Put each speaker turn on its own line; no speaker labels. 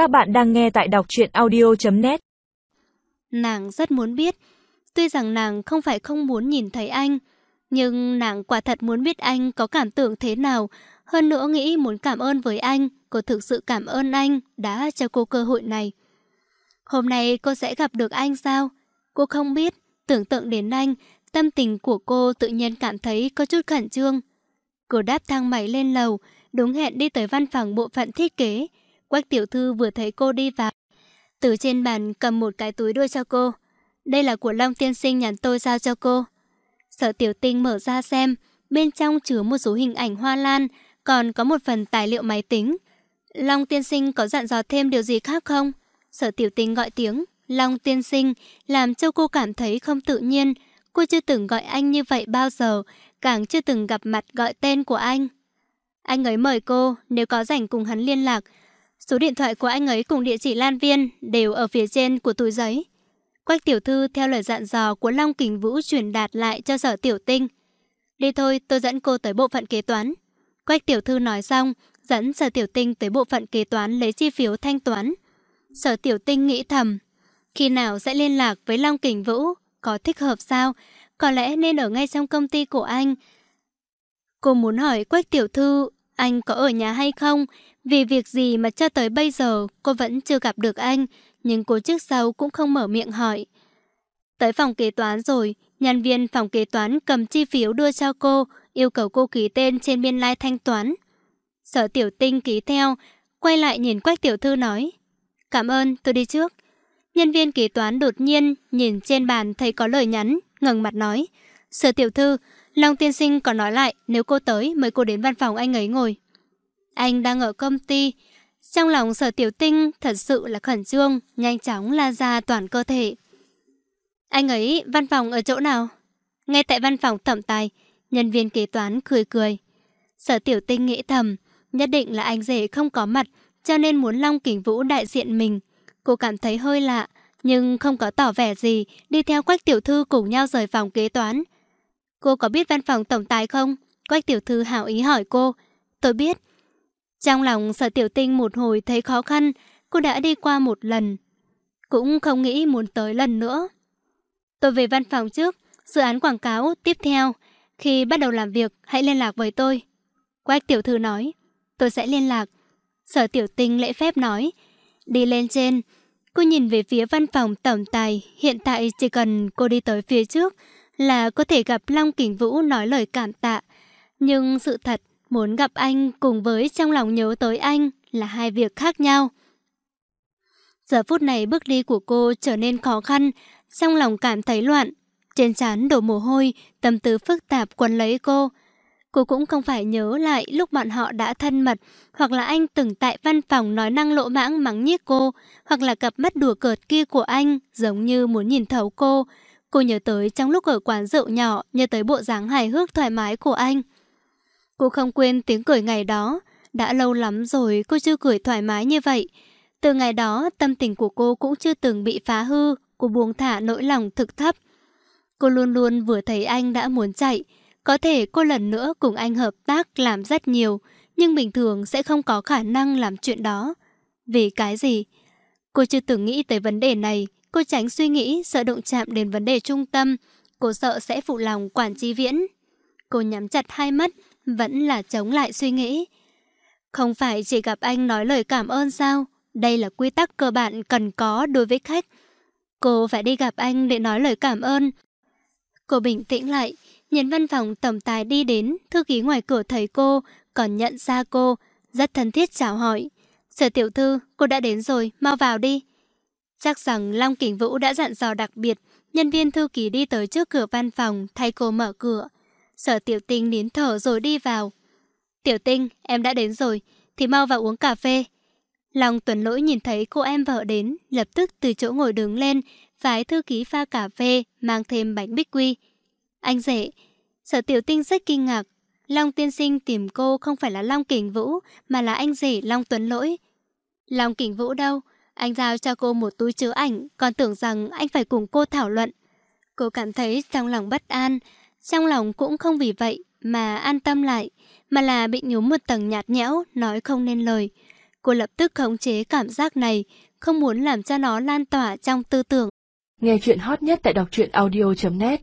Các bạn đang nghe tại đọc truyện audio.net
Nàng rất muốn biết. Tuy rằng nàng không phải không muốn nhìn thấy anh, nhưng nàng quả thật muốn biết anh có cảm tưởng thế nào. Hơn nữa nghĩ muốn cảm ơn với anh, cô thực sự cảm ơn anh đã cho cô cơ hội này. Hôm nay cô sẽ gặp được anh sao? Cô không biết, tưởng tượng đến anh, tâm tình của cô tự nhiên cảm thấy có chút khẩn trương. Cô đáp thang máy lên lầu, đúng hẹn đi tới văn phòng bộ phận thiết kế. Quách tiểu thư vừa thấy cô đi vào. Từ trên bàn cầm một cái túi đưa cho cô. Đây là của Long tiên sinh nhắn tôi giao cho cô. Sở tiểu tinh mở ra xem, bên trong chứa một số hình ảnh hoa lan, còn có một phần tài liệu máy tính. Long tiên sinh có dặn dò thêm điều gì khác không? Sở tiểu tinh gọi tiếng, Long tiên sinh, làm cho cô cảm thấy không tự nhiên. Cô chưa từng gọi anh như vậy bao giờ, càng chưa từng gặp mặt gọi tên của anh. Anh ấy mời cô, nếu có rảnh cùng hắn liên lạc. Số điện thoại của anh ấy cùng địa chỉ Lan Viên đều ở phía trên của túi giấy. Quách tiểu thư theo lời dặn dò của Long Kình Vũ truyền đạt lại cho sở tiểu tinh. Đi thôi, tôi dẫn cô tới bộ phận kế toán. Quách tiểu thư nói xong, dẫn sở tiểu tinh tới bộ phận kế toán lấy chi phiếu thanh toán. Sở tiểu tinh nghĩ thầm, khi nào sẽ liên lạc với Long Kình Vũ, có thích hợp sao? Có lẽ nên ở ngay trong công ty của anh. Cô muốn hỏi Quách tiểu thư, anh có ở nhà hay không? Vì việc gì mà cho tới bây giờ cô vẫn chưa gặp được anh, nhưng cô trước sau cũng không mở miệng hỏi. Tới phòng kế toán rồi, nhân viên phòng kế toán cầm chi phiếu đưa cho cô, yêu cầu cô ký tên trên biên lai thanh toán. Sở tiểu tinh ký theo, quay lại nhìn Quách tiểu thư nói. Cảm ơn, tôi đi trước. Nhân viên kế toán đột nhiên nhìn trên bàn thấy có lời nhắn, ngẩng mặt nói. Sở tiểu thư, Long tiên sinh còn nói lại nếu cô tới mời cô đến văn phòng anh ấy ngồi. Anh đang ở công ty. Trong lòng sở tiểu tinh thật sự là khẩn trương, nhanh chóng la ra toàn cơ thể. Anh ấy văn phòng ở chỗ nào? Ngay tại văn phòng thẩm tài, nhân viên kế toán cười cười. Sở tiểu tinh nghĩ thầm, nhất định là anh rể không có mặt, cho nên muốn Long Kình Vũ đại diện mình. Cô cảm thấy hơi lạ, nhưng không có tỏ vẻ gì, đi theo Quách Tiểu Thư cùng nhau rời phòng kế toán. Cô có biết văn phòng tổng tài không? Quách Tiểu Thư hảo ý hỏi cô. Tôi biết. Trong lòng sở tiểu tinh một hồi thấy khó khăn, cô đã đi qua một lần. Cũng không nghĩ muốn tới lần nữa. Tôi về văn phòng trước, dự án quảng cáo tiếp theo. Khi bắt đầu làm việc, hãy liên lạc với tôi. Quách Tiểu Thư nói. Tôi sẽ liên lạc. Sở tiểu tinh lễ phép nói. Đi lên trên. Cô nhìn về phía văn phòng tổng tài. Hiện tại chỉ cần cô đi tới phía trước là có thể gặp Long Kình Vũ nói lời cảm tạ. Nhưng sự thật, muốn gặp anh cùng với trong lòng nhớ tới anh là hai việc khác nhau. Giờ phút này bước đi của cô trở nên khó khăn, trong lòng cảm thấy loạn. Trên trán đổ mồ hôi, tâm tư phức tạp quấn lấy cô. Cô cũng không phải nhớ lại lúc bọn họ đã thân mật, hoặc là anh từng tại văn phòng nói năng lộ mãng mắng nhiếc cô, hoặc là cặp mắt đùa cợt kia của anh, giống như muốn nhìn thấu cô. Cô nhớ tới trong lúc ở quán rượu nhỏ, nhớ tới bộ dáng hài hước thoải mái của anh. Cô không quên tiếng cười ngày đó. Đã lâu lắm rồi cô chưa cười thoải mái như vậy. Từ ngày đó, tâm tình của cô cũng chưa từng bị phá hư, cô buông thả nỗi lòng thực thấp. Cô luôn luôn vừa thấy anh đã muốn chạy, có thể cô lần nữa cùng anh hợp tác làm rất nhiều, nhưng bình thường sẽ không có khả năng làm chuyện đó. Vì cái gì? Cô chưa từng nghĩ tới vấn đề này, cô tránh suy nghĩ, sợ động chạm đến vấn đề trung tâm, cô sợ sẽ phụ lòng quản chi viễn. Cô nhắm chặt hai mắt, vẫn là chống lại suy nghĩ. Không phải chỉ gặp anh nói lời cảm ơn sao? Đây là quy tắc cơ bản cần có đối với khách. Cô phải đi gặp anh để nói lời cảm ơn. Cô bình tĩnh lại, Nhìn văn phòng tổng tài đi đến, thư ký ngoài cửa thấy cô, còn nhận ra cô, rất thân thiết chào hỏi. Sở tiểu thư, cô đã đến rồi, mau vào đi. Chắc rằng Long Kình Vũ đã dặn dò đặc biệt, nhân viên thư ký đi tới trước cửa văn phòng, thay cô mở cửa. Sở tiểu tinh nín thở rồi đi vào. Tiểu tinh, em đã đến rồi, thì mau vào uống cà phê. Long tuần lỗi nhìn thấy cô em vợ đến, lập tức từ chỗ ngồi đứng lên, phái thư ký pha cà phê, mang thêm bánh bích quy. Anh rể, sở tiểu tinh rất kinh ngạc. Long tiên sinh tìm cô không phải là Long Kình Vũ, mà là anh rể Long Tuấn Lỗi. Long Kình Vũ đâu? Anh giao cho cô một túi chứa ảnh, còn tưởng rằng anh phải cùng cô thảo luận. Cô cảm thấy trong lòng bất an, trong lòng cũng không vì vậy mà an tâm lại, mà là bị nhúm một tầng nhạt nhẽo, nói không nên lời. Cô lập tức khống chế cảm giác này, không muốn làm cho nó lan tỏa trong tư tưởng.
Nghe chuyện hot nhất tại đọc truyện audio.net